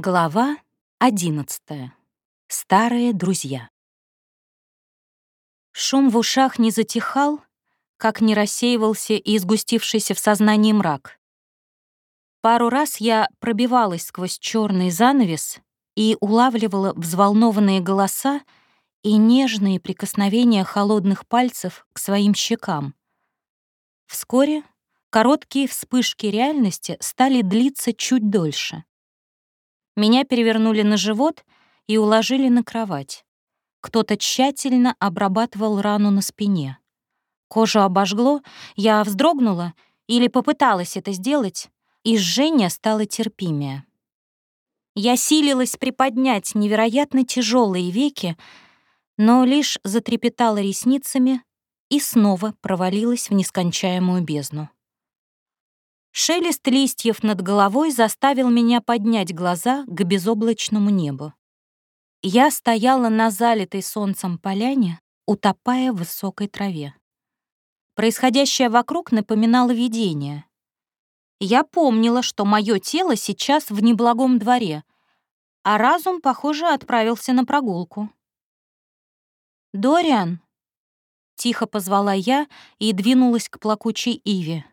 Глава одиннадцатая. Старые друзья. Шум в ушах не затихал, как не рассеивался и изгустившийся в сознании мрак. Пару раз я пробивалась сквозь черный занавес и улавливала взволнованные голоса и нежные прикосновения холодных пальцев к своим щекам. Вскоре короткие вспышки реальности стали длиться чуть дольше. Меня перевернули на живот и уложили на кровать. Кто-то тщательно обрабатывал рану на спине. Кожу обожгло, я вздрогнула или попыталась это сделать, и жжение стало терпимее. Я силилась приподнять невероятно тяжелые веки, но лишь затрепетала ресницами и снова провалилась в нескончаемую бездну. Шелест листьев над головой заставил меня поднять глаза к безоблачному небу. Я стояла на залитой солнцем поляне, утопая в высокой траве. Происходящее вокруг напоминало видение. Я помнила, что мое тело сейчас в неблагом дворе, а разум, похоже, отправился на прогулку. «Дориан!» — тихо позвала я и двинулась к плакучей иве.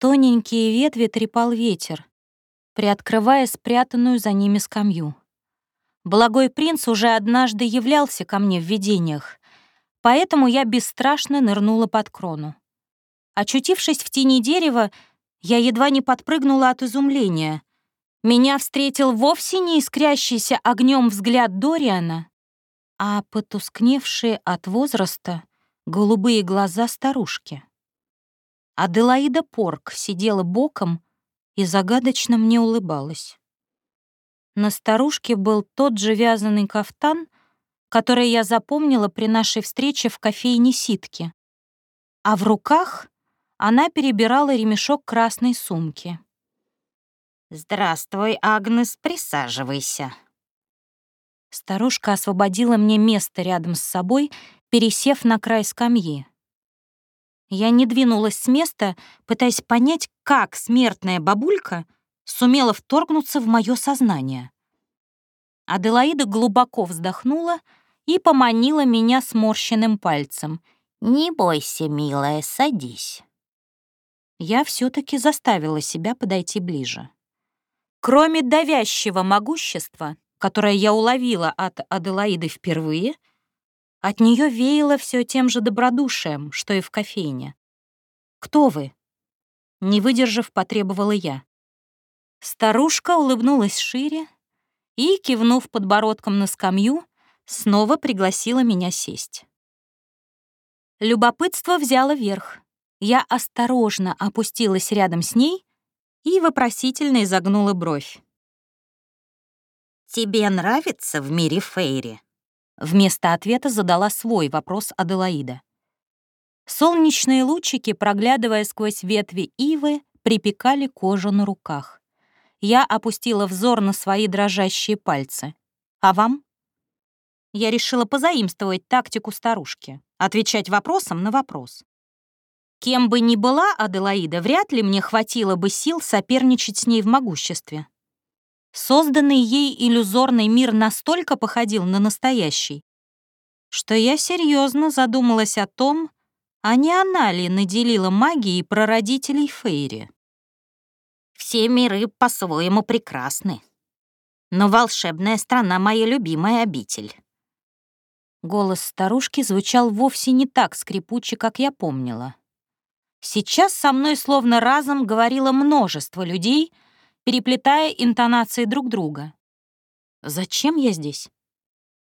Тоненькие ветви трепал ветер, приоткрывая спрятанную за ними скамью. Благой принц уже однажды являлся ко мне в видениях, поэтому я бесстрашно нырнула под крону. Очутившись в тени дерева, я едва не подпрыгнула от изумления. Меня встретил вовсе не искрящийся огнем взгляд Дориана, а потускневшие от возраста голубые глаза старушки. Аделаида Порк сидела боком и загадочно мне улыбалась. На старушке был тот же вязаный кафтан, который я запомнила при нашей встрече в кофейне Ситки. А в руках она перебирала ремешок красной сумки. «Здравствуй, Агнес, присаживайся». Старушка освободила мне место рядом с собой, пересев на край скамьи. Я не двинулась с места, пытаясь понять, как смертная бабулька сумела вторгнуться в мое сознание. Аделаида глубоко вздохнула и поманила меня сморщенным пальцем. «Не бойся, милая, садись». Я все таки заставила себя подойти ближе. Кроме давящего могущества, которое я уловила от Аделаиды впервые — от нее веяло все тем же добродушием, что и в кофейне. «Кто вы?» Не выдержав, потребовала я. Старушка улыбнулась шире и, кивнув подбородком на скамью, снова пригласила меня сесть. Любопытство взяло верх. Я осторожно опустилась рядом с ней и вопросительно изогнула бровь. «Тебе нравится в мире Фейри?» Вместо ответа задала свой вопрос Аделаида. Солнечные лучики, проглядывая сквозь ветви ивы, припекали кожу на руках. Я опустила взор на свои дрожащие пальцы. «А вам?» Я решила позаимствовать тактику старушки, отвечать вопросом на вопрос. Кем бы ни была Аделаида, вряд ли мне хватило бы сил соперничать с ней в могуществе. Созданный ей иллюзорный мир настолько походил на настоящий, что я серьезно задумалась о том, а не она ли наделила магией прародителей Фейри. Все миры по-своему прекрасны. Но волшебная страна — моя любимая обитель. Голос старушки звучал вовсе не так скрипуче, как я помнила. Сейчас со мной словно разом говорило множество людей — переплетая интонации друг друга. «Зачем я здесь?»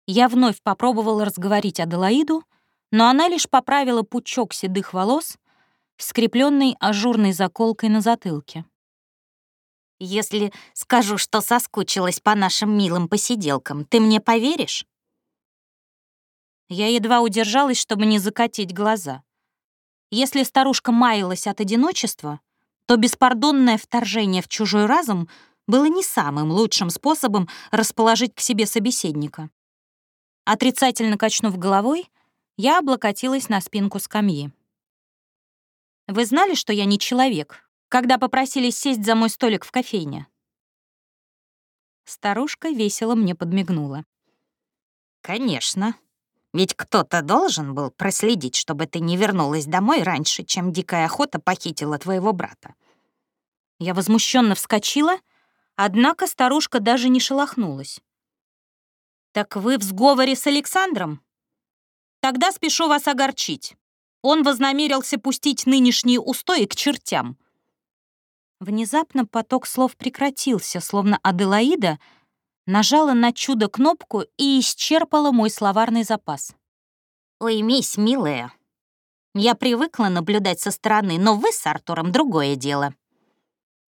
Я вновь попробовала разговорить Аделаиду, но она лишь поправила пучок седых волос, скрепленный ажурной заколкой на затылке. «Если скажу, что соскучилась по нашим милым посиделкам, ты мне поверишь?» Я едва удержалась, чтобы не закатить глаза. Если старушка маялась от одиночества, то беспардонное вторжение в чужой разум было не самым лучшим способом расположить к себе собеседника. Отрицательно качнув головой, я облокотилась на спинку скамьи. «Вы знали, что я не человек, когда попросили сесть за мой столик в кофейне?» Старушка весело мне подмигнула. «Конечно. Ведь кто-то должен был проследить, чтобы ты не вернулась домой раньше, чем дикая охота похитила твоего брата». Я возмущенно вскочила, однако старушка даже не шелохнулась. «Так вы в сговоре с Александром? Тогда спешу вас огорчить. Он вознамерился пустить нынешние устои к чертям». Внезапно поток слов прекратился, словно Аделаида нажала на чудо-кнопку и исчерпала мой словарный запас. «Уймись, милая. Я привыкла наблюдать со стороны, но вы с Артуром другое дело.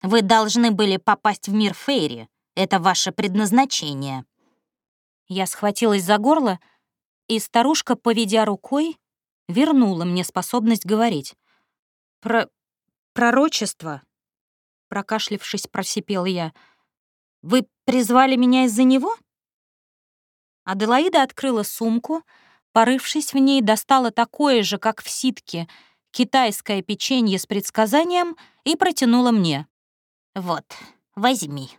Вы должны были попасть в мир Фейри. Это ваше предназначение». Я схватилась за горло, и старушка, поведя рукой, вернула мне способность говорить. «Про... пророчество?» Прокашлившись, просипел я. «Вы призвали меня из-за него?» Аделаида открыла сумку, порывшись в ней, достала такое же, как в ситке, китайское печенье с предсказанием и протянула мне. «Вот, возьми».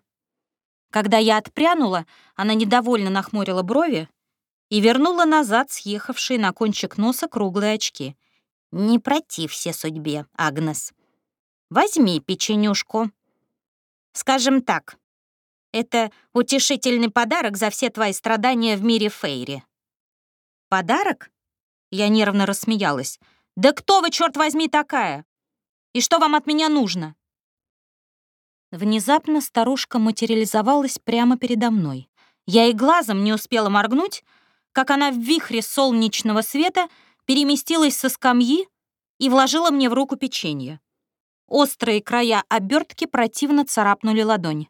Когда я отпрянула, она недовольно нахмурила брови и вернула назад съехавшие на кончик носа круглые очки. «Не протився судьбе, Агнес. Возьми печенюшку. Скажем так, это утешительный подарок за все твои страдания в мире Фейри». «Подарок?» Я нервно рассмеялась. «Да кто вы, черт возьми, такая? И что вам от меня нужно?» Внезапно старушка материализовалась прямо передо мной. Я и глазом не успела моргнуть, как она в вихре солнечного света переместилась со скамьи и вложила мне в руку печенье. Острые края обертки противно царапнули ладонь.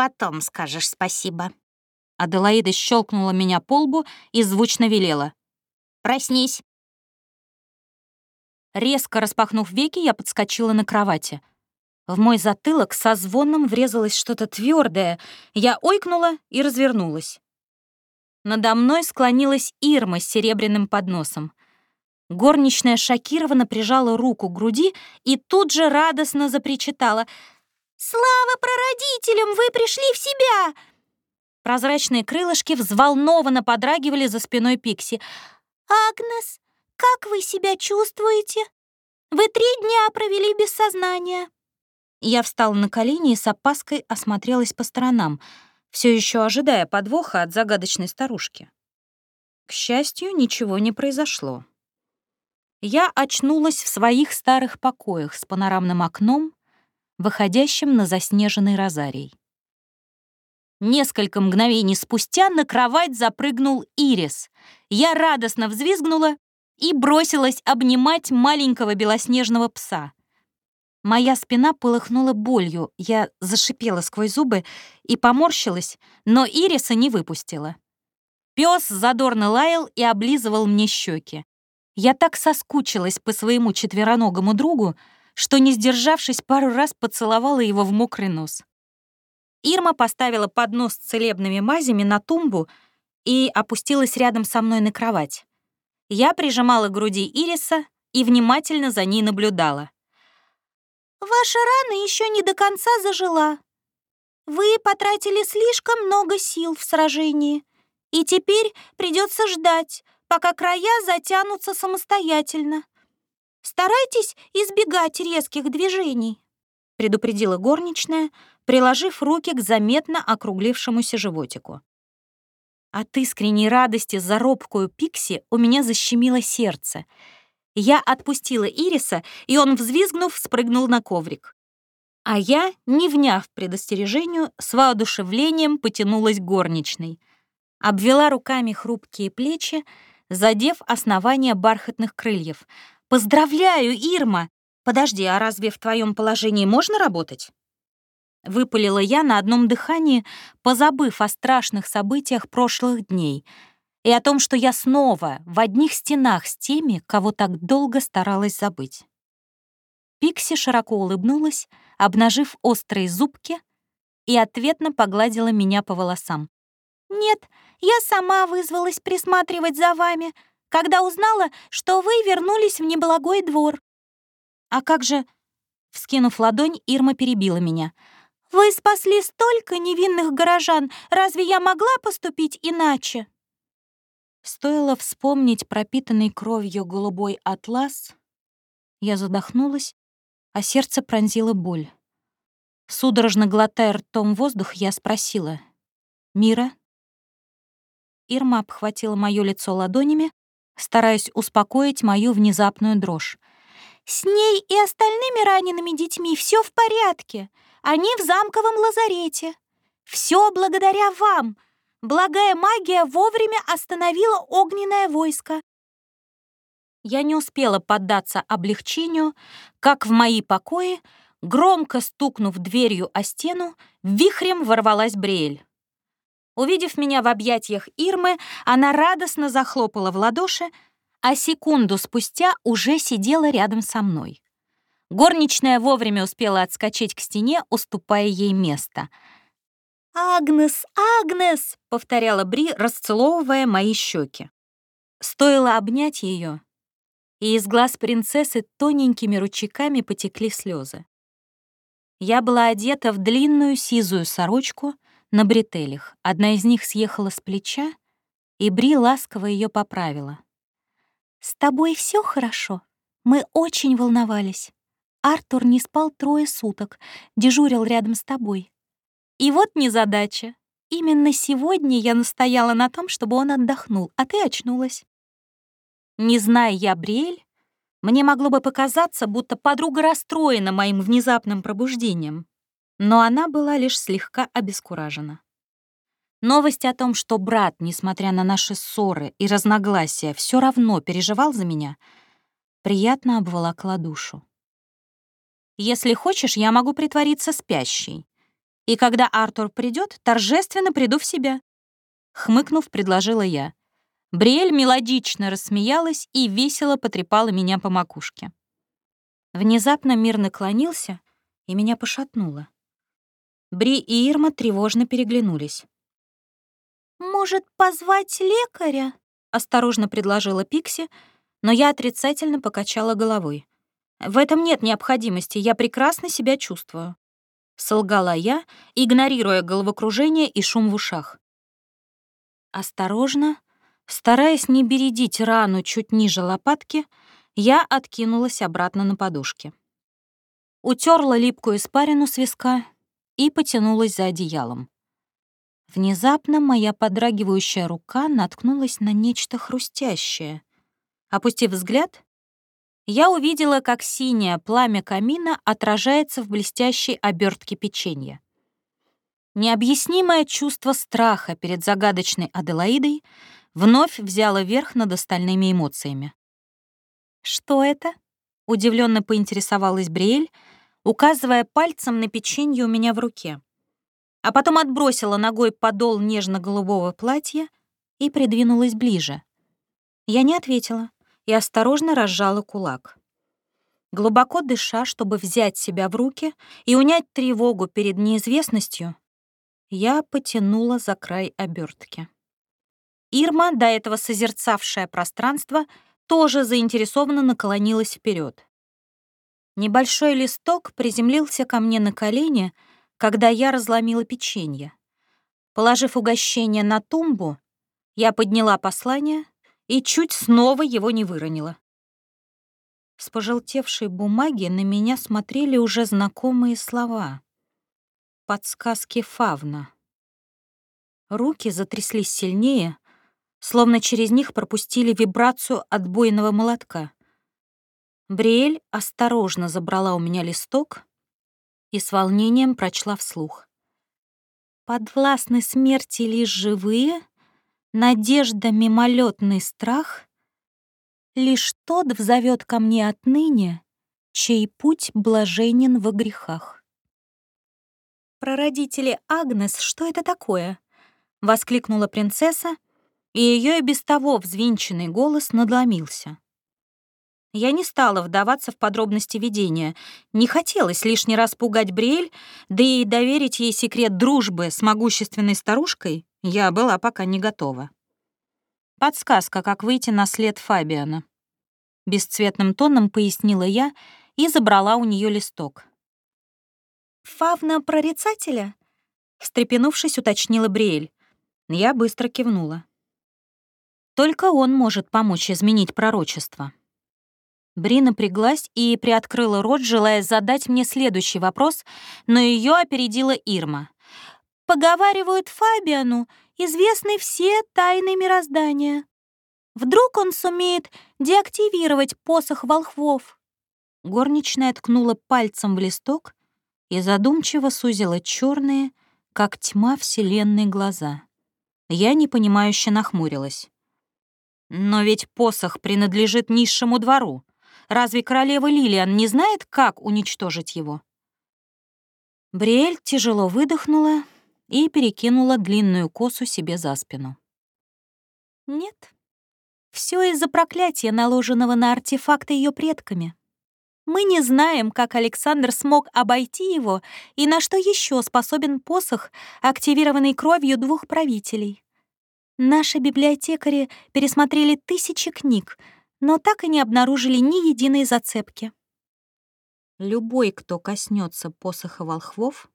«Потом скажешь спасибо». Аделаида щелкнула меня по лбу и звучно велела. «Проснись». Резко распахнув веки, я подскочила на кровати. В мой затылок со звоном врезалось что-то твердое. Я ойкнула и развернулась. Надо мной склонилась Ирма с серебряным подносом. Горничная шокированно прижала руку к груди и тут же радостно запричитала. «Слава прародителям! Вы пришли в себя!» Прозрачные крылышки взволнованно подрагивали за спиной Пикси. «Агнес, как вы себя чувствуете? Вы три дня провели без сознания». Я встала на колени и с опаской осмотрелась по сторонам, все еще ожидая подвоха от загадочной старушки. К счастью, ничего не произошло. Я очнулась в своих старых покоях с панорамным окном, выходящим на заснеженный розарий. Несколько мгновений спустя на кровать запрыгнул Ирис. Я радостно взвизгнула и бросилась обнимать маленького белоснежного пса. Моя спина полыхнула болью, я зашипела сквозь зубы и поморщилась, но Ириса не выпустила. Пес задорно лаял и облизывал мне щеки. Я так соскучилась по своему четвероногому другу, что, не сдержавшись, пару раз поцеловала его в мокрый нос. Ирма поставила поднос с целебными мазями на тумбу и опустилась рядом со мной на кровать. Я прижимала к груди Ириса и внимательно за ней наблюдала. Ваша рана еще не до конца зажила. Вы потратили слишком много сил в сражении, и теперь придется ждать, пока края затянутся самостоятельно. Старайтесь избегать резких движений, предупредила горничная, приложив руки к заметно округлившемуся животику. От искренней радости за робкую Пикси у меня защемило сердце — я отпустила Ириса, и он, взвизгнув, спрыгнул на коврик. А я, не вняв предостережению, с воодушевлением потянулась горничной. Обвела руками хрупкие плечи, задев основание бархатных крыльев. «Поздравляю, Ирма! Подожди, а разве в твоем положении можно работать?» Выпалила я на одном дыхании, позабыв о страшных событиях прошлых дней — и о том, что я снова в одних стенах с теми, кого так долго старалась забыть. Пикси широко улыбнулась, обнажив острые зубки, и ответно погладила меня по волосам. «Нет, я сама вызвалась присматривать за вами, когда узнала, что вы вернулись в неблагой двор». «А как же...» Вскинув ладонь, Ирма перебила меня. «Вы спасли столько невинных горожан, разве я могла поступить иначе?» Стоило вспомнить пропитанный кровью голубой атлас, я задохнулась, а сердце пронзило боль. Судорожно глотая ртом воздух, я спросила. «Мира?» Ирма обхватила моё лицо ладонями, стараясь успокоить мою внезапную дрожь. «С ней и остальными ранеными детьми все в порядке. Они в замковом лазарете. Все благодаря вам. Благая магия вовремя остановила огненное войско. Я не успела поддаться облегчению, как в мои покои, громко стукнув дверью о стену, вихрем ворвалась Бриэль. Увидев меня в объятиях Ирмы, она радостно захлопала в ладоши, а секунду спустя уже сидела рядом со мной. Горничная вовремя успела отскочить к стене, уступая ей место. «Агнес, Агнес!» — повторяла Бри, расцеловывая мои щеки. Стоило обнять ее, и из глаз принцессы тоненькими ручейками потекли слезы. Я была одета в длинную сизую сорочку на бретелях. Одна из них съехала с плеча, и Бри ласково ее поправила. «С тобой все хорошо? Мы очень волновались. Артур не спал трое суток, дежурил рядом с тобой. И вот незадача. Именно сегодня я настояла на том, чтобы он отдохнул, а ты очнулась. Не зная я Бриэль, мне могло бы показаться, будто подруга расстроена моим внезапным пробуждением, но она была лишь слегка обескуражена. Новость о том, что брат, несмотря на наши ссоры и разногласия, все равно переживал за меня, приятно обволокла душу. «Если хочешь, я могу притвориться спящей. И когда Артур придет, торжественно приду в себя», — хмыкнув, предложила я. Бриэль мелодично рассмеялась и весело потрепала меня по макушке. Внезапно мир наклонился, и меня пошатнуло. Бри и Ирма тревожно переглянулись. «Может, позвать лекаря?» — осторожно предложила Пикси, но я отрицательно покачала головой. «В этом нет необходимости, я прекрасно себя чувствую», — солгала я, игнорируя головокружение и шум в ушах. Осторожно, Стараясь не бередить рану чуть ниже лопатки, я откинулась обратно на подушке. Утерла липкую испарину с виска и потянулась за одеялом. Внезапно моя подрагивающая рука наткнулась на нечто хрустящее. Опустив взгляд, я увидела, как синее пламя камина отражается в блестящей обертке печенья. Необъяснимое чувство страха перед загадочной Аделаидой — вновь взяла верх над остальными эмоциями. «Что это?» — удивленно поинтересовалась Бриэль, указывая пальцем на печенье у меня в руке. А потом отбросила ногой подол нежно-голубого платья и придвинулась ближе. Я не ответила и осторожно разжала кулак. Глубоко дыша, чтобы взять себя в руки и унять тревогу перед неизвестностью, я потянула за край обертки. Ирма, до этого созерцавшая пространство, тоже заинтересованно наклонилась вперед. Небольшой листок приземлился ко мне на колени, когда я разломила печенье. Положив угощение на тумбу, я подняла послание и чуть снова его не выронила. С пожелтевшей бумаги на меня смотрели уже знакомые слова. Подсказки Фавна. Руки затряслись сильнее, словно через них пропустили вибрацию отбойного молотка. Бриэль осторожно забрала у меня листок и с волнением прочла вслух. «Подвластны смерти лишь живые, надежда мимолетный страх, лишь тот взовет ко мне отныне, чей путь блаженен во грехах». «Прародители Агнес, что это такое?» — воскликнула принцесса, и ее и без того взвинченный голос надломился. Я не стала вдаваться в подробности видения. Не хотелось лишний раз пугать Бриэль, да и доверить ей секрет дружбы с могущественной старушкой я была пока не готова. Подсказка, как выйти на след Фабиана. Бесцветным тоном пояснила я и забрала у нее листок. фавна прорицателя?» Встрепенувшись, уточнила Бриэль. Я быстро кивнула. Только он может помочь изменить пророчество. Бри напряглась и приоткрыла рот, желая задать мне следующий вопрос, но ее опередила Ирма. «Поговаривают Фабиану, известны все тайны мироздания. Вдруг он сумеет деактивировать посох волхвов?» Горничная ткнула пальцем в листок и задумчиво сузила черные, как тьма вселенной глаза. Я непонимающе нахмурилась. «Но ведь посох принадлежит низшему двору. Разве королева Лилиан не знает, как уничтожить его?» Бриэль тяжело выдохнула и перекинула длинную косу себе за спину. «Нет, все из-за проклятия, наложенного на артефакты ее предками. Мы не знаем, как Александр смог обойти его и на что еще способен посох, активированный кровью двух правителей. Наши библиотекари пересмотрели тысячи книг, но так и не обнаружили ни единой зацепки. Любой, кто коснется посоха волхвов,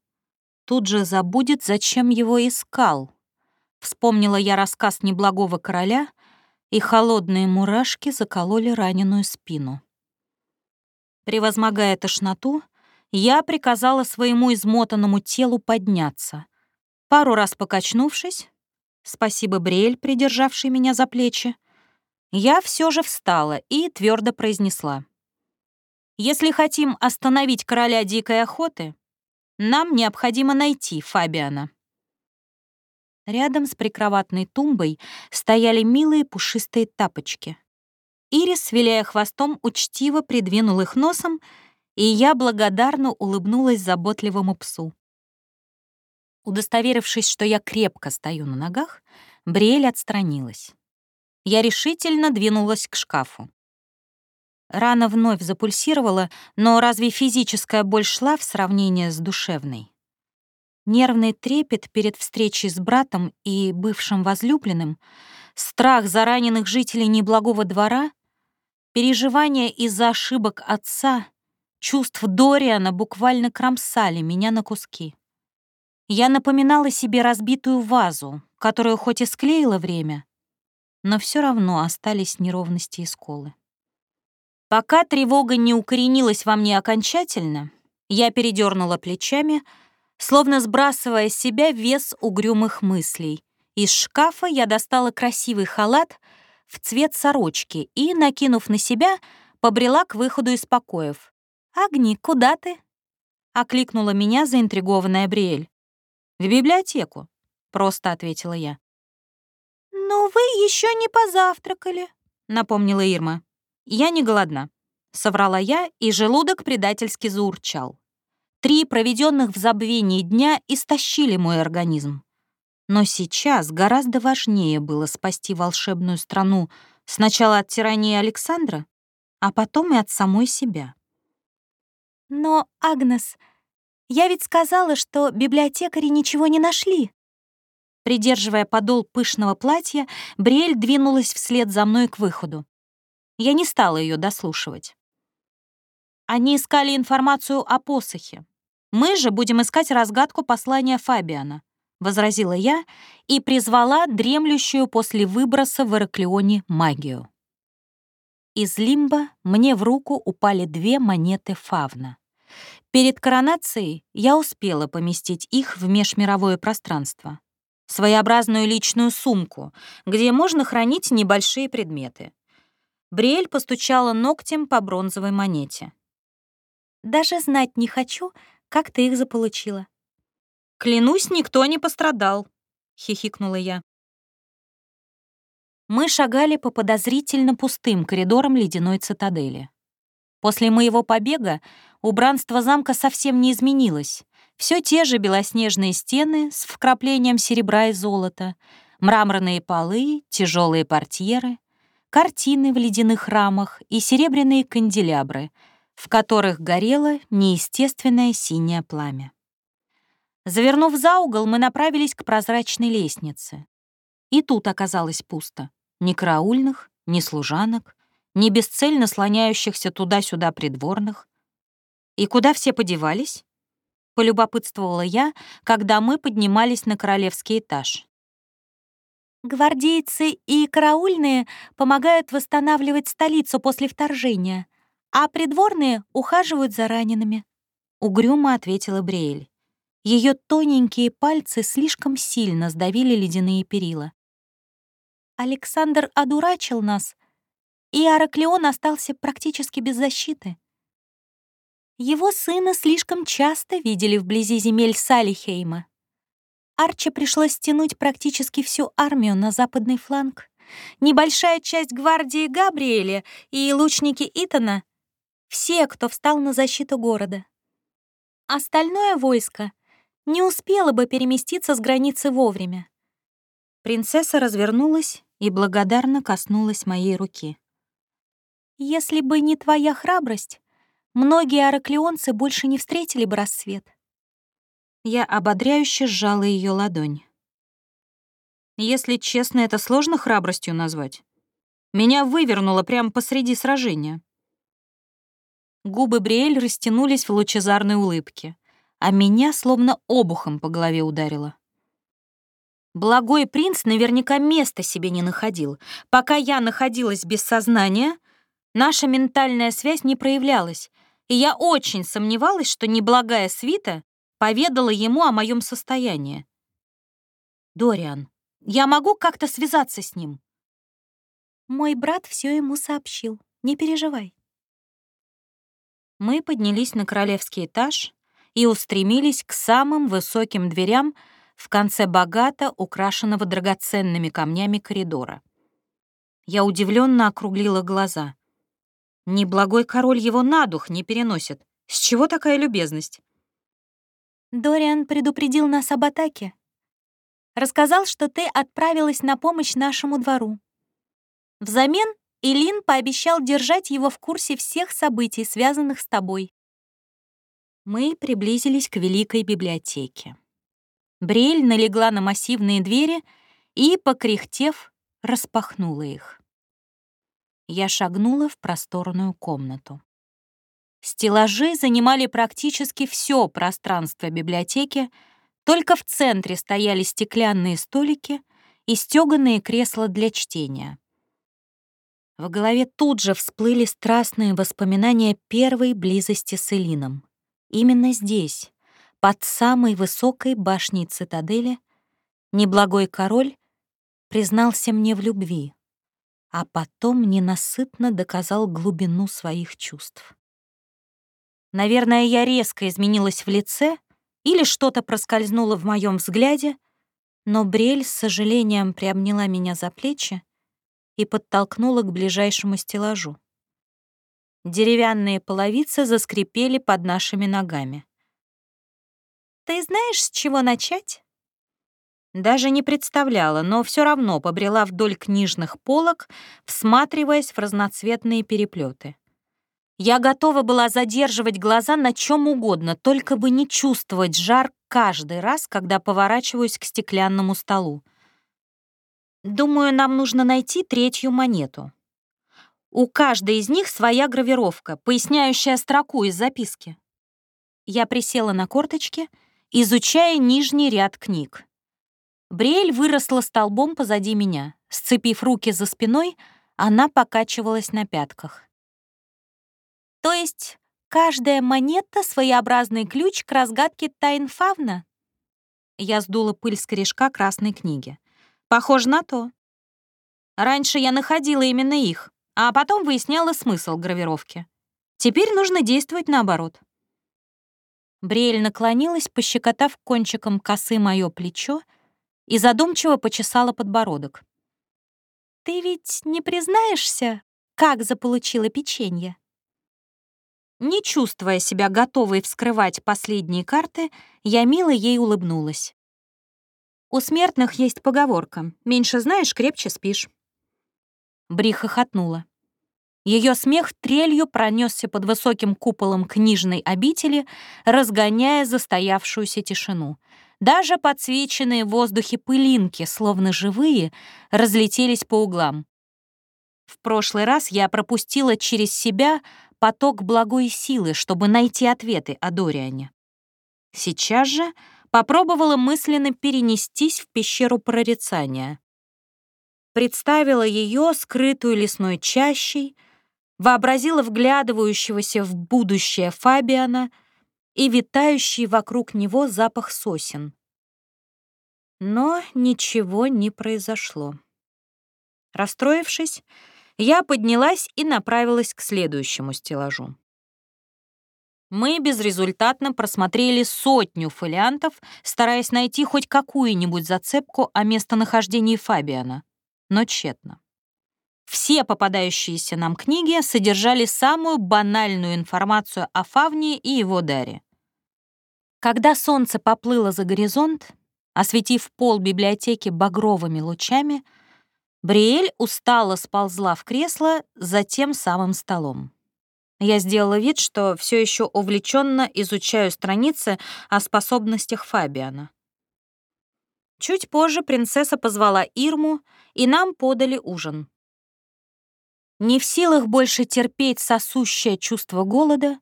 тут же забудет, зачем его искал. Вспомнила я рассказ неблагого короля, и холодные мурашки закололи раненую спину. Превозмогая тошноту, я приказала своему измотанному телу подняться. Пару раз покачнувшись, спасибо Бриэль, придержавший меня за плечи, я все же встала и твердо произнесла. «Если хотим остановить короля дикой охоты, нам необходимо найти Фабиана». Рядом с прикроватной тумбой стояли милые пушистые тапочки. Ирис, виляя хвостом, учтиво придвинул их носом, и я благодарно улыбнулась заботливому псу. Удостоверившись, что я крепко стою на ногах, Бриэль отстранилась я решительно двинулась к шкафу. Рана вновь запульсировала, но разве физическая боль шла в сравнение с душевной? Нервный трепет перед встречей с братом и бывшим возлюбленным, страх за раненых жителей неблагого двора, переживания из-за ошибок отца, чувств Дориана буквально кромсали меня на куски. Я напоминала себе разбитую вазу, которую хоть и склеила время, но все равно остались неровности и сколы. Пока тревога не укоренилась во мне окончательно, я передернула плечами, словно сбрасывая с себя вес угрюмых мыслей. Из шкафа я достала красивый халат в цвет сорочки и, накинув на себя, побрела к выходу из покоев. «Агни, куда ты?» — окликнула меня заинтригованная Бриэль. «В библиотеку», — просто ответила я. «Но вы еще не позавтракали», — напомнила Ирма. «Я не голодна», — соврала я, и желудок предательски заурчал. Три проведенных в забвении дня истощили мой организм. Но сейчас гораздо важнее было спасти волшебную страну сначала от тирании Александра, а потом и от самой себя. «Но, Агнес, я ведь сказала, что библиотекари ничего не нашли», Придерживая подол пышного платья, Бриэль двинулась вслед за мной к выходу. Я не стала ее дослушивать. Они искали информацию о посохе. Мы же будем искать разгадку послания Фабиана, возразила я и призвала дремлющую после выброса в Ираклионе магию. Из лимба мне в руку упали две монеты Фавна. Перед коронацией я успела поместить их в межмировое пространство своеобразную личную сумку, где можно хранить небольшие предметы. Бриэль постучала ногтем по бронзовой монете. «Даже знать не хочу, как ты их заполучила». «Клянусь, никто не пострадал», — хихикнула я. Мы шагали по подозрительно пустым коридорам ледяной цитадели. После моего побега убранство замка совсем не изменилось, все те же белоснежные стены с вкраплением серебра и золота, мраморные полы, тяжелые портьеры, картины в ледяных рамах и серебряные канделябры, в которых горело неестественное синее пламя. Завернув за угол, мы направились к прозрачной лестнице. И тут оказалось пусто. Ни караульных, ни служанок, ни бесцельно слоняющихся туда-сюда придворных. И куда все подевались? Полюбопытствовала я, когда мы поднимались на королевский этаж. Гвардейцы и караульные помогают восстанавливать столицу после вторжения, а придворные ухаживают за ранеными. Угрюмо ответила Бриэль. Ее тоненькие пальцы слишком сильно сдавили ледяные перила. Александр одурачил нас, и Араклеон остался практически без защиты. Его сына слишком часто видели вблизи земель Салихейма. Арчи пришлось стянуть практически всю армию на западный фланг. Небольшая часть гвардии Габриэля и лучники Итана — все, кто встал на защиту города. Остальное войско не успело бы переместиться с границы вовремя. Принцесса развернулась и благодарно коснулась моей руки. «Если бы не твоя храбрость, многие араклеонцы больше не встретили бы рассвет. Я ободряюще сжала ее ладонь. Если честно, это сложно храбростью назвать. Меня вывернуло прямо посреди сражения. Губы Бриэль растянулись в лучезарной улыбке, а меня словно обухом по голове ударило. Благой принц наверняка места себе не находил. Пока я находилась без сознания, наша ментальная связь не проявлялась, и я очень сомневалась, что неблагая свита поведала ему о моем состоянии. «Дориан, я могу как-то связаться с ним?» «Мой брат все ему сообщил. Не переживай». Мы поднялись на королевский этаж и устремились к самым высоким дверям в конце богато украшенного драгоценными камнями коридора. Я удивленно округлила глаза. Неблагой король его на дух не переносит. С чего такая любезность? Дориан предупредил нас об атаке. Рассказал, что ты отправилась на помощь нашему двору. Взамен Илин пообещал держать его в курсе всех событий, связанных с тобой. Мы приблизились к Великой библиотеке. Бриэль налегла на массивные двери и, покряхтев, распахнула их. Я шагнула в просторную комнату. Стеллажи занимали практически все пространство библиотеки, только в центре стояли стеклянные столики и стёганые кресла для чтения. В голове тут же всплыли страстные воспоминания первой близости с Элином. Именно здесь, под самой высокой башней цитадели, неблагой король признался мне в любви, а потом ненасытно доказал глубину своих чувств. Наверное, я резко изменилась в лице или что-то проскользнуло в моем взгляде, но Брель с сожалением приобняла меня за плечи и подтолкнула к ближайшему стеллажу. Деревянные половицы заскрипели под нашими ногами. «Ты знаешь, с чего начать?» Даже не представляла, но все равно побрела вдоль книжных полок, всматриваясь в разноцветные переплеты. Я готова была задерживать глаза на чем угодно, только бы не чувствовать жар каждый раз, когда поворачиваюсь к стеклянному столу. Думаю, нам нужно найти третью монету. У каждой из них своя гравировка, поясняющая строку из записки. Я присела на корточки, изучая нижний ряд книг. Бриэль выросла столбом позади меня. Сцепив руки за спиной, она покачивалась на пятках. То есть каждая монета — своеобразный ключ к разгадке тайн фавна? Я сдула пыль с корешка красной книги. Похоже на то. Раньше я находила именно их, а потом выясняла смысл гравировки. Теперь нужно действовать наоборот. Бриэль наклонилась, пощекотав кончиком косы мое плечо и задумчиво почесала подбородок. «Ты ведь не признаешься, как заполучила печенье?» Не чувствуя себя готовой вскрывать последние карты, я мило ей улыбнулась. У смертных есть поговорка «меньше знаешь, крепче спишь». Бри хохотнула. Ее смех трелью пронесся под высоким куполом книжной обители, разгоняя застоявшуюся тишину. Даже подсвеченные в воздухе пылинки, словно живые, разлетелись по углам. В прошлый раз я пропустила через себя поток благой силы, чтобы найти ответы о Дориане. Сейчас же попробовала мысленно перенестись в пещеру прорицания. Представила ее, скрытую лесной чащей, вообразила вглядывающегося в будущее Фабиана и витающий вокруг него запах сосен. Но ничего не произошло. Расстроившись, я поднялась и направилась к следующему стеллажу. Мы безрезультатно просмотрели сотню фолиантов, стараясь найти хоть какую-нибудь зацепку о местонахождении Фабиана, но тщетно. Все попадающиеся нам книги содержали самую банальную информацию о Фавне и его даре. Когда солнце поплыло за горизонт, осветив пол библиотеки багровыми лучами, Бриэль устало сползла в кресло за тем самым столом. Я сделала вид, что все еще увлеченно изучаю страницы о способностях Фабиана. Чуть позже принцесса позвала Ирму, и нам подали ужин. Не в силах больше терпеть сосущее чувство голода,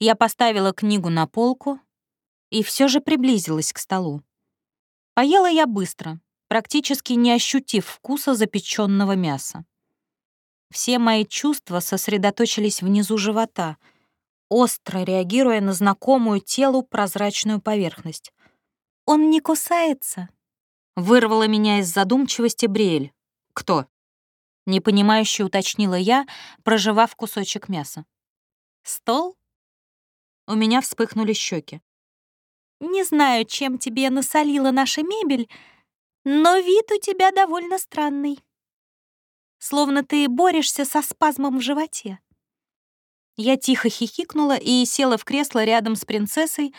я поставила книгу на полку и все же приблизилась к столу. Поела я быстро, практически не ощутив вкуса запеченного мяса. Все мои чувства сосредоточились внизу живота, остро реагируя на знакомую телу прозрачную поверхность. «Он не кусается?» — вырвала меня из задумчивости Бриэль. «Кто?» Непонимающе уточнила я, проживав кусочек мяса. «Стол?» У меня вспыхнули щеки. «Не знаю, чем тебе насолила наша мебель, но вид у тебя довольно странный. Словно ты борешься со спазмом в животе». Я тихо хихикнула и села в кресло рядом с принцессой,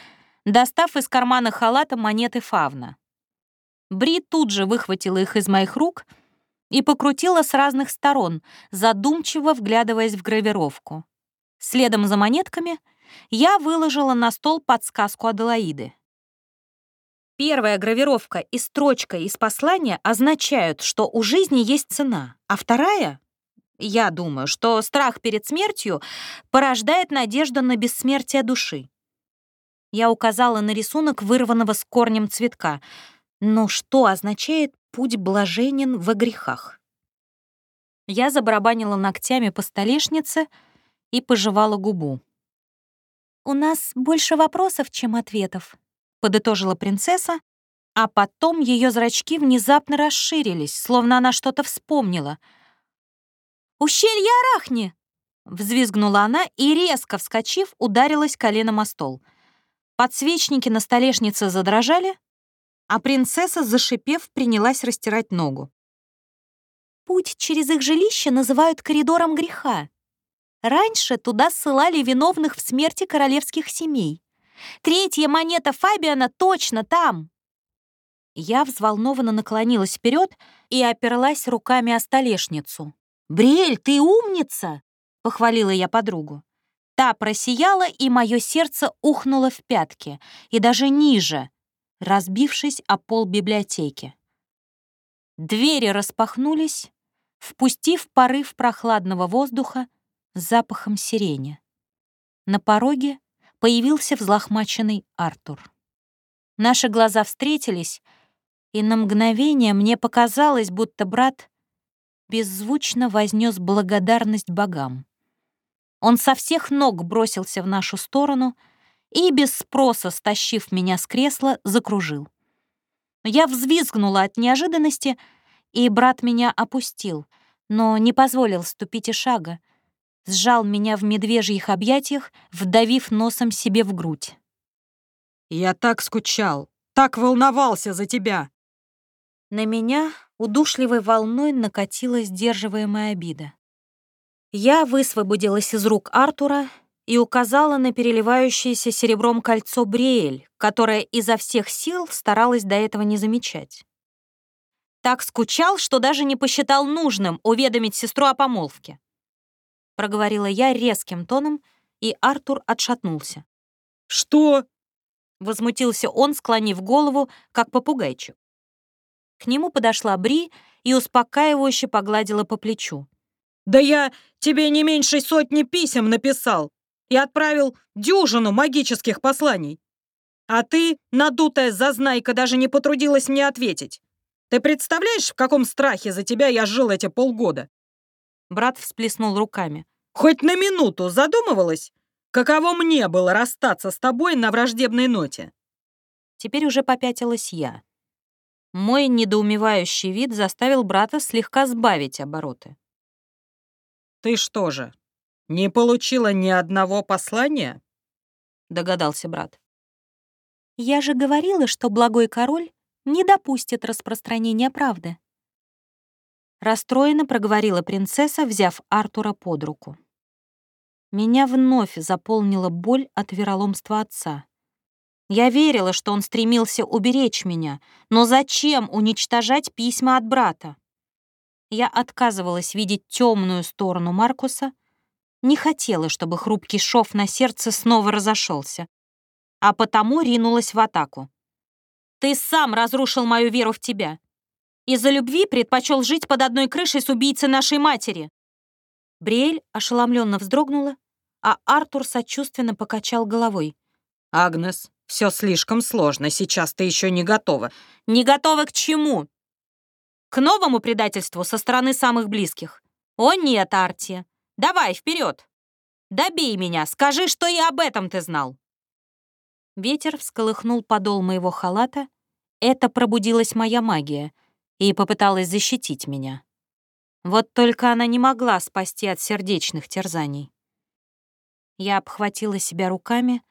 достав из кармана халата монеты фавна. Бри тут же выхватила их из моих рук — и покрутила с разных сторон, задумчиво вглядываясь в гравировку. Следом за монетками я выложила на стол подсказку Аделаиды. Первая гравировка и строчка из послания означают, что у жизни есть цена, а вторая я думаю, что страх перед смертью порождает надежду на бессмертие души. Я указала на рисунок вырванного с корнем цветка. Но что означает путь блаженен во грехах. Я забарабанила ногтями по столешнице и пожевала губу. «У нас больше вопросов, чем ответов», — подытожила принцесса, а потом ее зрачки внезапно расширились, словно она что-то вспомнила. «Ущелье Арахни!» — взвизгнула она и, резко вскочив, ударилась коленом о стол. Подсвечники на столешнице задрожали, а принцесса, зашипев, принялась растирать ногу. Путь через их жилище называют коридором греха. Раньше туда ссылали виновных в смерти королевских семей. Третья монета Фабиана точно там. Я взволнованно наклонилась вперед и оперлась руками о столешницу. «Бриэль, ты умница!» — похвалила я подругу. Та просияла, и мое сердце ухнуло в пятки, и даже ниже, разбившись о пол библиотеки. Двери распахнулись, впустив порыв прохладного воздуха запахом сирени. На пороге появился взлохмаченный Артур. Наши глаза встретились, и на мгновение мне показалось, будто брат беззвучно вознес благодарность богам. Он со всех ног бросился в нашу сторону — и, без спроса стащив меня с кресла, закружил. Я взвизгнула от неожиданности, и брат меня опустил, но не позволил ступить и шага, сжал меня в медвежьих объятиях, вдавив носом себе в грудь. «Я так скучал, так волновался за тебя!» На меня удушливой волной накатила сдерживаемая обида. Я высвободилась из рук Артура и указала на переливающееся серебром кольцо Бриэль, которое изо всех сил старалась до этого не замечать. Так скучал, что даже не посчитал нужным уведомить сестру о помолвке. Проговорила я резким тоном, и Артур отшатнулся. «Что?» — возмутился он, склонив голову, как попугайчик. К нему подошла Бри и успокаивающе погладила по плечу. «Да я тебе не меньше сотни писем написал!» и отправил дюжину магических посланий. А ты, надутая зазнайка, даже не потрудилась мне ответить. Ты представляешь, в каком страхе за тебя я жил эти полгода?» Брат всплеснул руками. «Хоть на минуту задумывалась, каково мне было расстаться с тобой на враждебной ноте?» Теперь уже попятилась я. Мой недоумевающий вид заставил брата слегка сбавить обороты. «Ты что же, не получила ни одного послания?» — догадался брат. «Я же говорила, что благой король не допустит распространения правды». Расстроенно проговорила принцесса, взяв Артура под руку. Меня вновь заполнила боль от вероломства отца. Я верила, что он стремился уберечь меня, но зачем уничтожать письма от брата? Я отказывалась видеть темную сторону Маркуса, не хотела, чтобы хрупкий шов на сердце снова разошелся, а потому ринулась в атаку. «Ты сам разрушил мою веру в тебя. Из-за любви предпочел жить под одной крышей с убийцей нашей матери». Бриэль ошеломленно вздрогнула, а Артур сочувственно покачал головой. «Агнес, все слишком сложно, сейчас ты еще не готова». «Не готова к чему?» «К новому предательству со стороны самых близких?» «О нет, Арти, давай, вперед! Добей меня, скажи, что и об этом ты знал!» Ветер всколыхнул подол моего халата. Это пробудилась моя магия и попыталась защитить меня. Вот только она не могла спасти от сердечных терзаний. Я обхватила себя руками,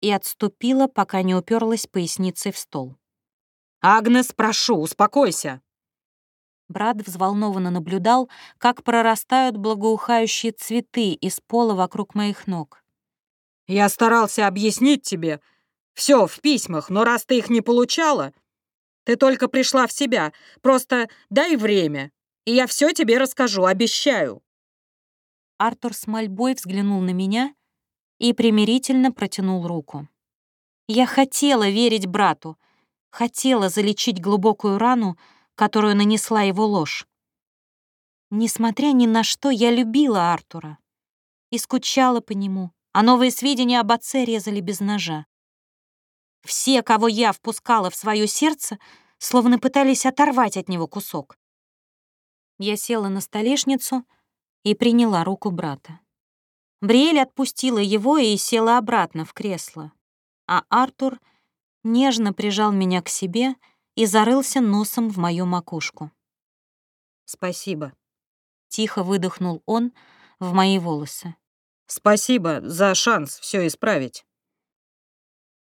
и отступила, пока не уперлась поясницей в стол. «Агнес, прошу, успокойся!» Брат взволнованно наблюдал, как прорастают благоухающие цветы из пола вокруг моих ног. «Я старался объяснить тебе. Все в письмах, но раз ты их не получала, ты только пришла в себя. Просто дай время, и я все тебе расскажу, обещаю». Артур с мольбой взглянул на меня и примирительно протянул руку. Я хотела верить брату, хотела залечить глубокую рану, которую нанесла его ложь. Несмотря ни на что, я любила Артура и скучала по нему, а новые сведения об отце резали без ножа. Все, кого я впускала в свое сердце, словно пытались оторвать от него кусок. Я села на столешницу и приняла руку брата. Бриэль отпустила его и села обратно в кресло, а Артур нежно прижал меня к себе и зарылся носом в мою макушку. «Спасибо», — тихо выдохнул он в мои волосы. «Спасибо за шанс все исправить».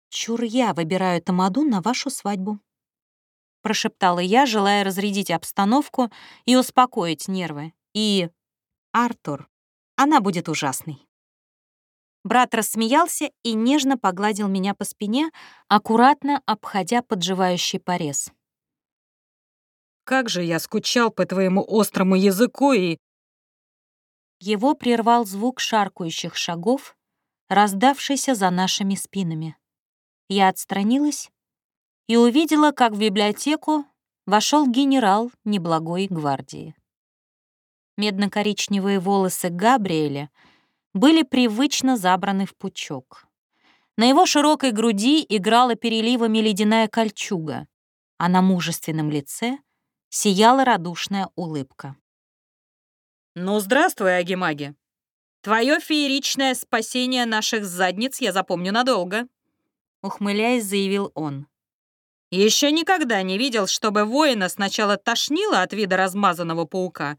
«Чур я выбираю тамаду на вашу свадьбу», — прошептала я, желая разрядить обстановку и успокоить нервы. «И... Артур, она будет ужасной». Брат рассмеялся и нежно погладил меня по спине, аккуратно обходя подживающий порез. «Как же я скучал по твоему острому языку и...» Его прервал звук шаркающих шагов, раздавшийся за нашими спинами. Я отстранилась и увидела, как в библиотеку вошел генерал неблагой гвардии. Медно-коричневые волосы Габриэля были привычно забраны в пучок. На его широкой груди играла переливами ледяная кольчуга, а на мужественном лице сияла радушная улыбка. «Ну, здравствуй, Агимаги. Твое фееричное спасение наших задниц я запомню надолго», — ухмыляясь, заявил он. Еще никогда не видел, чтобы воина сначала тошнило от вида размазанного паука,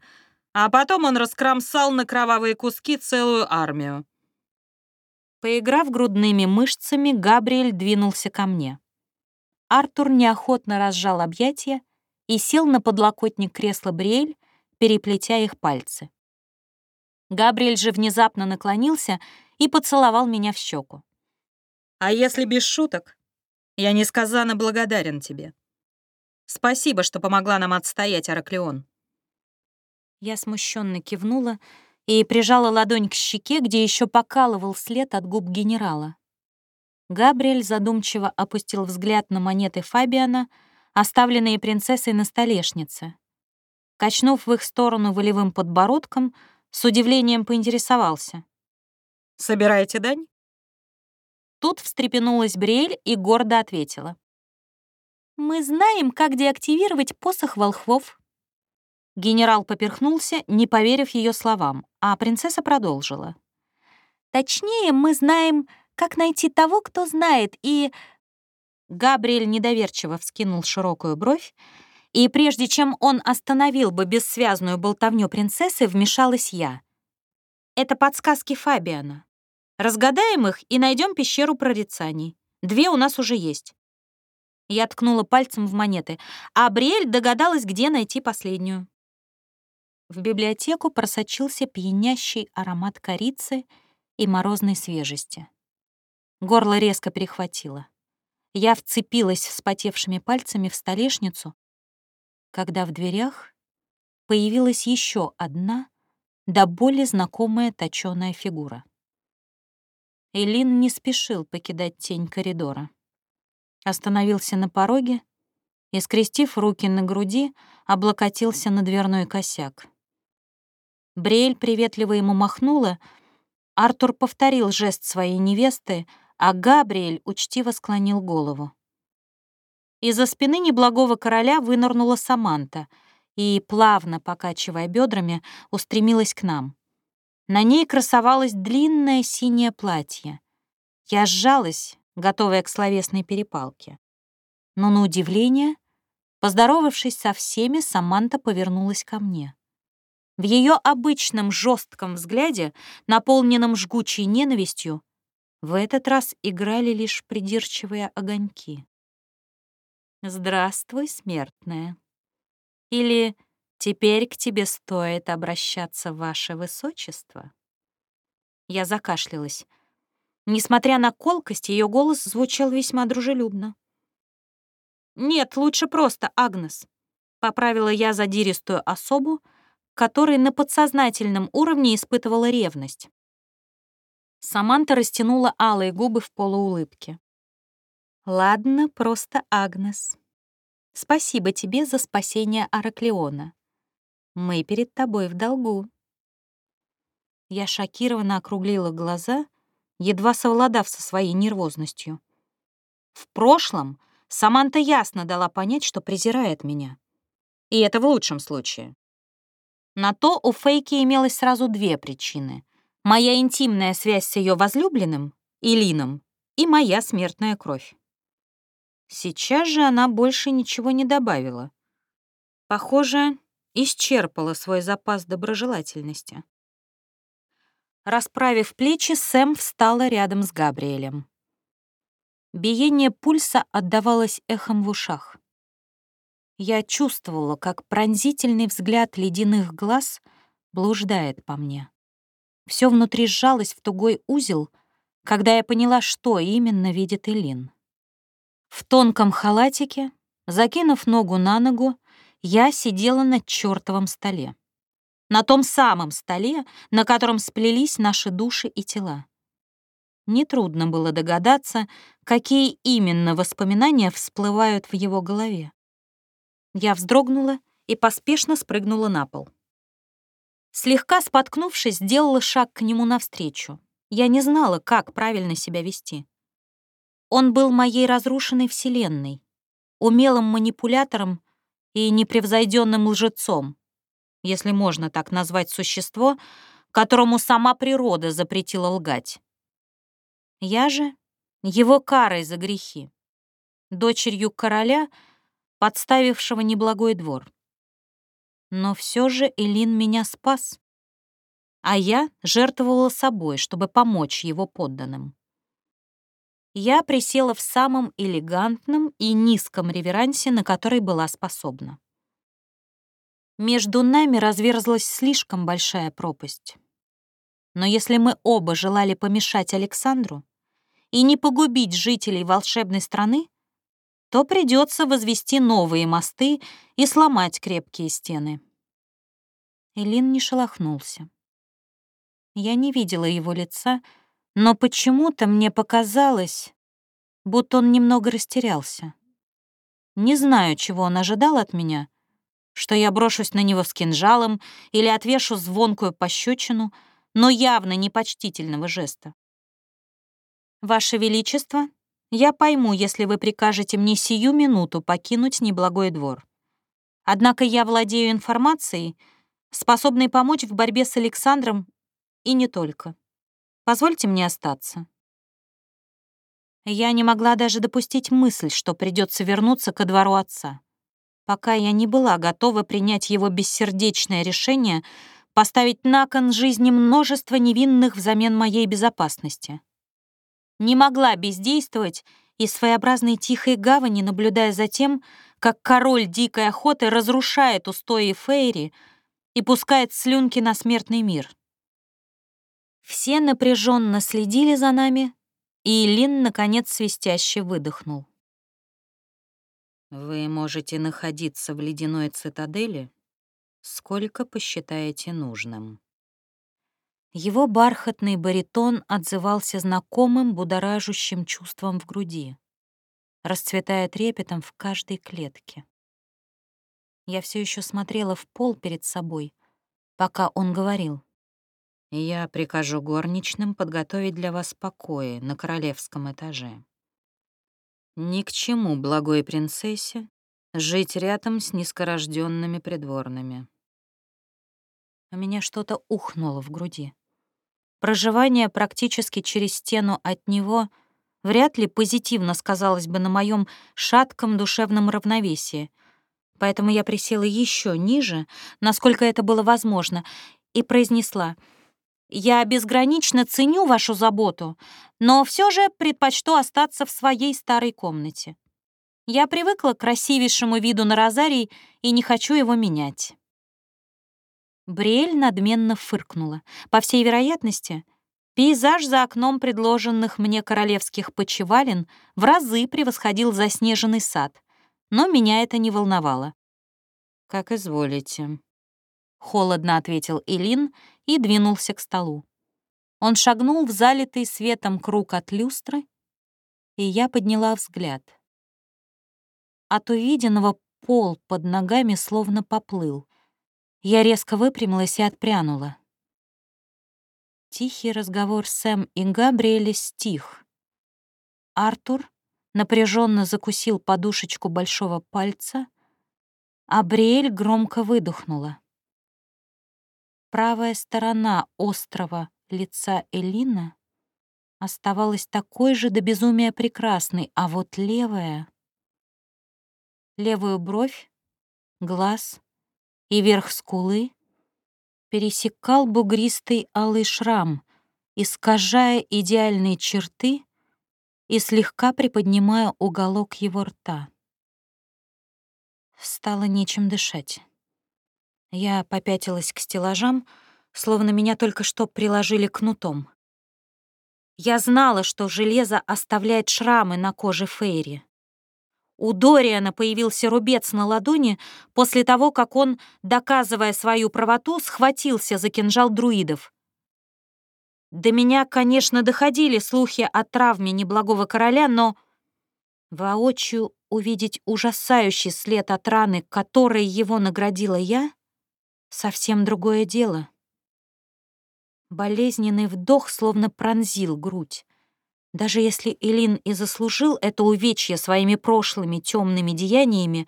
а потом он раскромсал на кровавые куски целую армию. Поиграв грудными мышцами, Габриэль двинулся ко мне. Артур неохотно разжал объятия и сел на подлокотник кресла Бриэль, переплетя их пальцы. Габриэль же внезапно наклонился и поцеловал меня в щеку. «А если без шуток? Я несказанно благодарен тебе. Спасибо, что помогла нам отстоять, Араклеон. Я смущенно кивнула и прижала ладонь к щеке, где еще покалывал след от губ генерала. Габриэль задумчиво опустил взгляд на монеты Фабиана, оставленные принцессой на столешнице. Качнув в их сторону волевым подбородком, с удивлением поинтересовался. «Собираете дань?» Тут встрепенулась Бриэль и гордо ответила. «Мы знаем, как деактивировать посох волхвов». Генерал поперхнулся, не поверив ее словам, а принцесса продолжила. «Точнее, мы знаем, как найти того, кто знает, и...» Габриэль недоверчиво вскинул широкую бровь, и прежде чем он остановил бы бессвязную болтовню принцессы, вмешалась я. «Это подсказки Фабиана. Разгадаем их и найдем пещеру прорицаний. Две у нас уже есть. Я ткнула пальцем в монеты, а Бриэль догадалась, где найти последнюю. В библиотеку просочился пьянящий аромат корицы и морозной свежести. Горло резко перехватило. Я вцепилась вспотевшими пальцами в столешницу, когда в дверях появилась еще одна, до боли знакомая точёная фигура. Элин не спешил покидать тень коридора остановился на пороге и, скрестив руки на груди, облокотился на дверной косяк. Бриэль приветливо ему махнула, Артур повторил жест своей невесты, а Габриэль учтиво склонил голову. Из-за спины неблагого короля вынырнула Саманта и, плавно покачивая бедрами, устремилась к нам. На ней красовалось длинное синее платье. Я сжалась, готовая к словесной перепалке. Но на удивление, поздоровавшись со всеми, Саманта повернулась ко мне. В ее обычном жестком взгляде, наполненном жгучей ненавистью, в этот раз играли лишь придирчивые огоньки. «Здравствуй, смертная». Или «Теперь к тебе стоит обращаться, ваше высочество». Я закашлялась. Несмотря на колкость, ее голос звучал весьма дружелюбно. «Нет, лучше просто, Агнес», — поправила я задиристую особу, которой на подсознательном уровне испытывала ревность. Саманта растянула алые губы в полуулыбке. «Ладно, просто Агнес. Спасибо тебе за спасение Араклеона. Мы перед тобой в долгу». Я шокированно округлила глаза — едва совладав со своей нервозностью. В прошлом Саманта ясно дала понять, что презирает меня. И это в лучшем случае. На то у Фейки имелось сразу две причины. Моя интимная связь с ее возлюбленным, Илином, и моя смертная кровь. Сейчас же она больше ничего не добавила. Похоже, исчерпала свой запас доброжелательности. Расправив плечи, Сэм встала рядом с Габриэлем. Биение пульса отдавалось эхом в ушах. Я чувствовала, как пронзительный взгляд ледяных глаз блуждает по мне. Все внутри сжалось в тугой узел, когда я поняла, что именно видит Элин. В тонком халатике, закинув ногу на ногу, я сидела на чертовом столе на том самом столе, на котором сплелись наши души и тела. Нетрудно было догадаться, какие именно воспоминания всплывают в его голове. Я вздрогнула и поспешно спрыгнула на пол. Слегка споткнувшись, сделала шаг к нему навстречу. Я не знала, как правильно себя вести. Он был моей разрушенной вселенной, умелым манипулятором и непревзойденным лжецом, если можно так назвать существо, которому сама природа запретила лгать. Я же его карой за грехи, дочерью короля, подставившего неблагой двор. Но все же Элин меня спас, а я жертвовала собой, чтобы помочь его подданным. Я присела в самом элегантном и низком реверансе, на который была способна. Между нами разверзлась слишком большая пропасть. Но если мы оба желали помешать Александру и не погубить жителей волшебной страны, то придется возвести новые мосты и сломать крепкие стены. Элин не шелохнулся. Я не видела его лица, но почему-то мне показалось, будто он немного растерялся. Не знаю, чего он ожидал от меня — что я брошусь на него с кинжалом или отвешу звонкую пощечину, но явно непочтительного жеста. Ваше Величество, я пойму, если вы прикажете мне сию минуту покинуть неблагой двор. Однако я владею информацией, способной помочь в борьбе с Александром и не только. Позвольте мне остаться. Я не могла даже допустить мысль, что придется вернуться ко двору отца, пока я не была готова принять его бессердечное решение поставить на кон жизни множество невинных взамен моей безопасности. Не могла бездействовать и своеобразной тихой гавани, наблюдая за тем, как король дикой охоты разрушает устои Фейри и пускает слюнки на смертный мир. Все напряженно следили за нами, и Лин, наконец, свистяще выдохнул. «Вы можете находиться в ледяной цитадели, сколько посчитаете нужным». Его бархатный баритон отзывался знакомым будоражущим чувством в груди, расцветая трепетом в каждой клетке. Я все еще смотрела в пол перед собой, пока он говорил. Я прикажу горничным подготовить для вас покои на королевском этаже. Ни к чему благой принцессе жить рядом с низкорожденными придворными. У меня что-то ухнуло в груди. Проживание практически через стену от него вряд ли позитивно сказалось бы на моем шатком душевном равновесии, поэтому я присела еще ниже, насколько это было возможно, и произнесла — я безгранично ценю вашу заботу, но все же предпочту остаться в своей старой комнате. Я привыкла к красивейшему виду на розарий и не хочу его менять». Бриэль надменно фыркнула. По всей вероятности, пейзаж за окном предложенных мне королевских почевален в разы превосходил заснеженный сад, но меня это не волновало. «Как изволите», — холодно ответил Элин и двинулся к столу. Он шагнул в залитый светом круг от люстры, и я подняла взгляд. От увиденного пол под ногами словно поплыл. Я резко выпрямилась и отпрянула. Тихий разговор Сэм и Габриэля стих. Артур напряженно закусил подушечку большого пальца, а Бриэль громко выдохнула. Правая сторона острого лица Элина оставалась такой же до безумия прекрасной, а вот левая... Левую бровь, глаз и верх скулы пересекал бугристый алый шрам, искажая идеальные черты и слегка приподнимая уголок его рта. Стало нечем дышать. Я попятилась к стеллажам, словно меня только что приложили кнутом. Я знала, что железо оставляет шрамы на коже Фейри. У Дориана появился рубец на ладони после того, как он, доказывая свою правоту, схватился за кинжал друидов. До меня, конечно, доходили слухи о травме неблагого короля, но воочию увидеть ужасающий след от раны, которой его наградила я, совсем другое дело. Болезненный вдох словно пронзил грудь. Даже если Элин и заслужил это увечье своими прошлыми темными деяниями,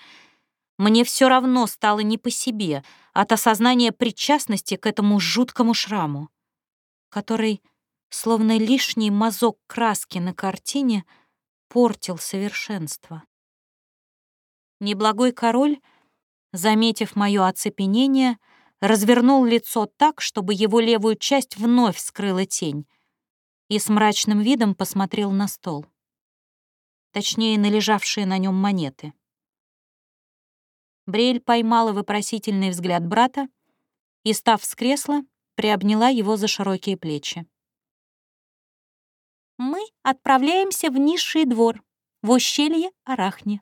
мне все равно стало не по себе от осознания причастности к этому жуткому шраму, который, словно лишний мазок краски на картине, портил совершенство. Неблагой король, заметив мое оцепенение, развернул лицо так, чтобы его левую часть вновь скрыла тень, и с мрачным видом посмотрел на стол. Точнее, на лежавшие на нем монеты. Брель поймала вопросительный взгляд брата и, став с кресла, приобняла его за широкие плечи. «Мы отправляемся в низший двор, в ущелье Арахни»,